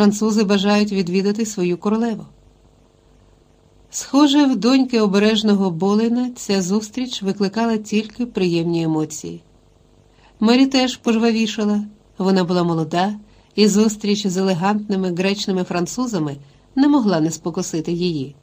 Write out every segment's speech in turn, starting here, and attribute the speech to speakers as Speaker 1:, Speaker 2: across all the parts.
Speaker 1: французи бажають відвідати свою королеву. Схоже, в доньки обережного Болина ця зустріч викликала тільки приємні емоції. Мері теж пожвавішала, вона була молода, і зустріч з елегантними гречними французами не могла не спокусити її,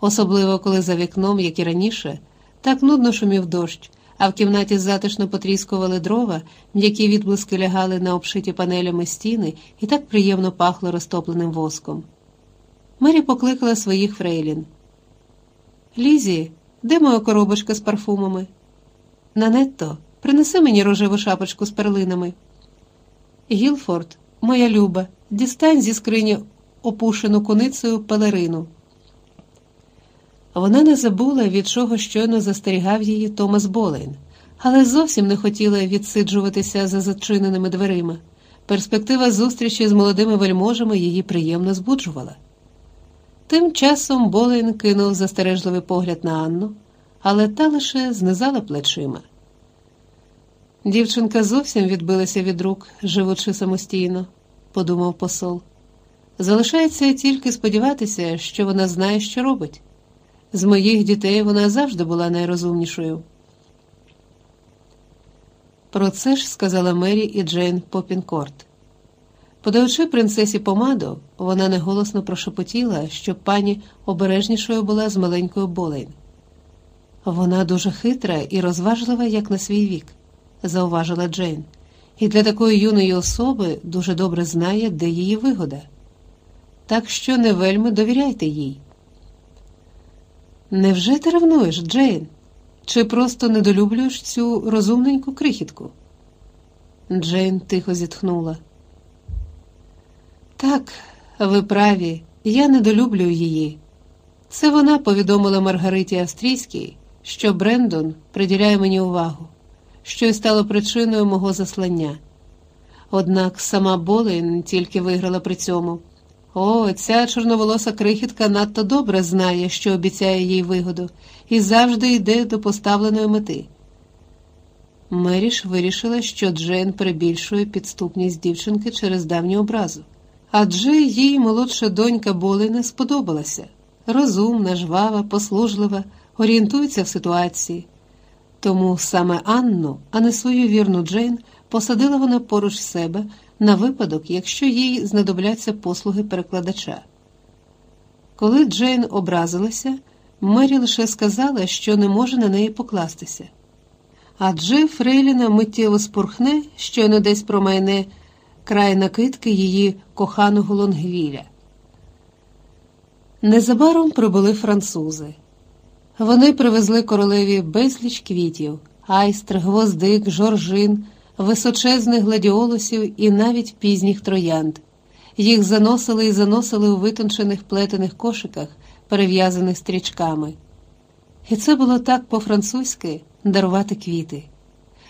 Speaker 1: особливо коли за вікном, як і раніше, так нудно шумів дощ, а в кімнаті затишно потріскували дрова, м'які відблиски лягали на обшиті панелями стіни і так приємно пахло розтопленим воском. Мері покликала своїх фрейлін. Лізі, де моя коробочка з парфумами? Нанетто, принеси мені рожеву шапочку з перлинами. Гілфорд, моя люба, дістань зі скрині опушену куницею пелерину. Вона не забула, від чого щойно застерігав її Томас Болейн, але зовсім не хотіла відсиджуватися за зачиненими дверима. Перспектива зустрічі з молодими вельможами її приємно збуджувала. Тим часом Болейн кинув застережливий погляд на Анну, але та лише знизала плечима. Дівчинка зовсім відбилася від рук, живучи самостійно, подумав посол. Залишається тільки сподіватися, що вона знає, що робить. З моїх дітей вона завжди була найрозумнішою. Про це ж сказала Мері і Джейн Попінкорт. Подаючи принцесі помаду, вона неголосно прошепотіла, що пані обережнішою була з маленькою Болейн. Вона дуже хитра і розважлива, як на свій вік, зауважила Джейн, і для такої юної особи дуже добре знає, де її вигода. Так що не вельми довіряйте їй. Невже ти ревнуєш, Джейн? Чи просто недолюблюєш цю розумненьку крихітку? Джейн тихо зітхнула. Так, ви праві, я недолюблюю її. Це вона повідомила Маргариті Австрійській, що Брендон приділяє мені увагу, що й стало причиною мого заслання. Однак сама Болейн тільки виграла при цьому. О, ця чорноволоса крихітка надто добре знає, що обіцяє їй вигоду, і завжди йде до поставленої мети. Меріш вирішила, що Джейн перебільшує підступність дівчинки через давню образу, адже їй молодша донька Болина сподобалася розумна, жвава, послужлива, орієнтується в ситуації. Тому саме Анну, а не свою вірну Джейн, посадила вона поруч себе на випадок, якщо їй знадобляться послуги перекладача. Коли Джейн образилася, Мері лише сказала, що не може на неї покластися. Адже Фрейліна миттєво спорхне, щойно десь промайне край накидки її коханого Лонгвіля. Незабаром прибули французи. Вони привезли королеві безліч квітів, айстр, гвоздик, жоржин височезних гладіолусів і навіть пізніх троянд. Їх заносили і заносили у витончених плетених кошиках, перев'язаних стрічками. І це було так по-французьки дарувати квіти.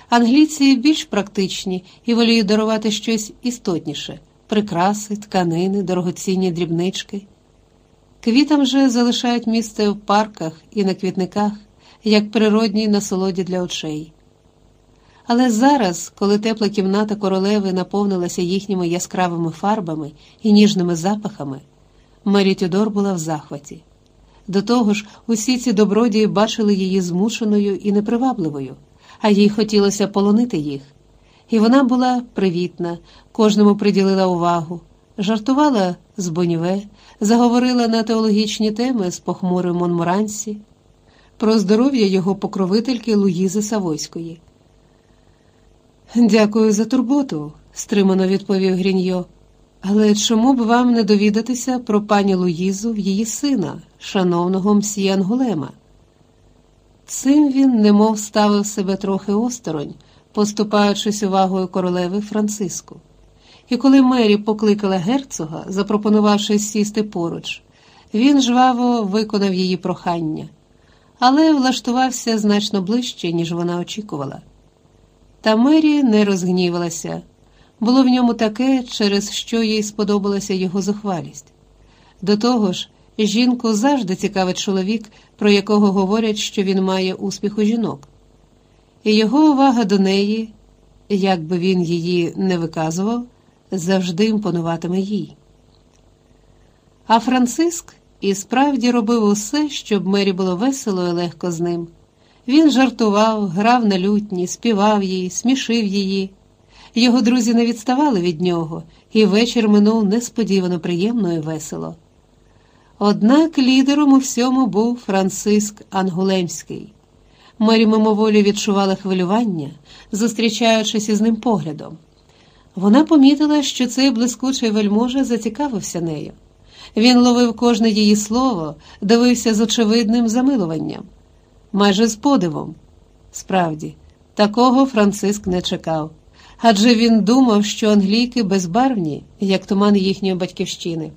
Speaker 1: Англійці більш практичні і воліють дарувати щось істотніше прикраси, тканини, дорогоцінні дрібнички. Квітам же залишають місце в парках і на квітниках, як природній насолоді для очей. Але зараз, коли тепла кімната королеви наповнилася їхніми яскравими фарбами і ніжними запахами, Мері Тюдор була в захваті. До того ж, усі ці добродії бачили її змушеною і непривабливою, а їй хотілося полонити їх. І вона була привітна, кожному приділила увагу, жартувала з Боніве, заговорила на теологічні теми з похмурим Монморансі, про здоров'я його покровительки Луїзи Савойської. Дякую за турботу, стримано відповів Гріньо. Але чому б вам не довідатися про пані Луїзу в її сина, шановного мсьє Ангулема? Цим він немов ставив себе трохи осторонь, поступаючись увагою королеви Франциску. І коли Мері покликала герцога, запропонувавши сісти поруч, він жваво виконав її прохання, але влаштувався значно ближче, ніж вона очікувала. Та Мері не розгнівалася. Було в ньому таке, через що їй сподобалася його зухвалість. До того ж, жінку завжди цікавить чоловік, про якого говорять, що він має успіх у жінок. І його увага до неї, як би він її не виказував, завжди імпонуватиме їй. А Франциск і справді робив усе, щоб Мері було весело і легко з ним. Він жартував, грав на лютні, співав їй, смішив її. Його друзі не відставали від нього, і вечір минув несподівано приємно і весело. Однак лідером у всьому був Франциск Ангулемський. Мері мимоволі відчувала хвилювання, зустрічаючись із ним поглядом. Вона помітила, що цей блискучий вельможа зацікавився нею. Він ловив кожне її слово, дивився з очевидним замилуванням, майже з подивом. Справді, такого Франциск не чекав, адже він думав, що англійки безбарвні, як туман їхньої батьківщини.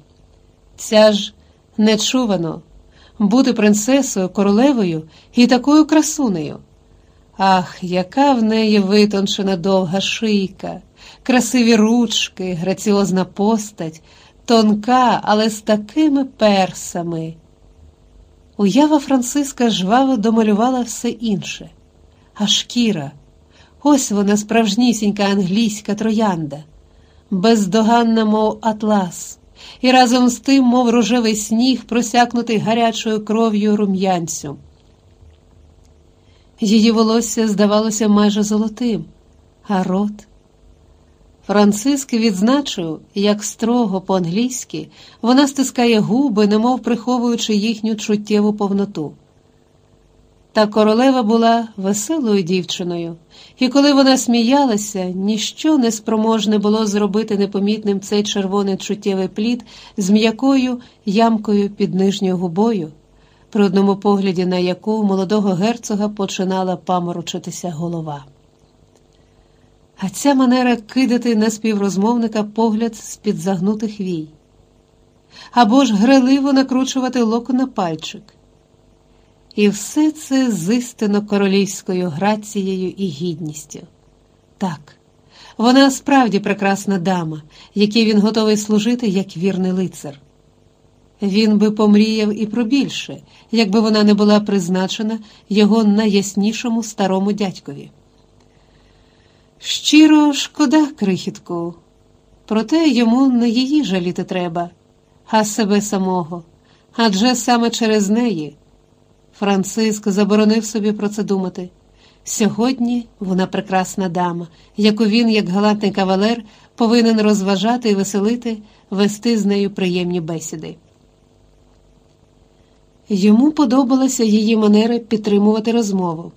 Speaker 1: Ця ж нечувано бути принцесою, королевою і такою красунею. Ах, яка в неї витончена довга шийка, красиві ручки, граціозна постать, тонка, але з такими персами. Уява Франциска жваво домалювала все інше, а шкіра, ось вона справжнісінька англійська троянда, бездоганна, мов атлас і разом з тим, мов рожевий сніг, просякнутий гарячою кров'ю рум'янцю. Її волосся здавалося майже золотим, а рот. Франциск відзначив, як строго по-англійськи вона стискає губи, немов приховуючи їхню чуттєву повноту. Та королева була веселою дівчиною, і коли вона сміялася, ніщо не спроможне було зробити непомітним цей червоний чуттєвий плід з м'якою ямкою під нижньою губою, при одному погляді на яку молодого герцога починала паморочитися голова. А ця манера кидати на співрозмовника погляд з-під загнутих вій, або ж греливо накручувати локо на пальчик. І все це з істинно королівською грацією і гідністю. Так, вона справді прекрасна дама, якій він готовий служити як вірний лицар. Він би помріяв і про більше, якби вона не була призначена його найяснішому старому дядькові. Щиро шкода, крихітку, проте йому не її жаліти треба, а себе самого, адже саме через неї. Франциск заборонив собі про це думати. Сьогодні вона прекрасна дама, яку він, як галантний кавалер, повинен розважати і веселити, вести з нею приємні бесіди. Йому подобалася її манера підтримувати розмову.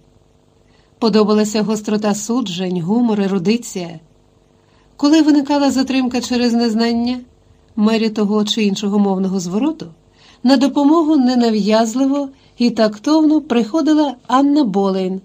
Speaker 1: Подобалася гострота суджень, гумор, ерудиція. Коли виникала затримка через незнання мері того чи іншого мовного звороту, на допомогу ненав'язливо і тактовно приходила Анна Болейн.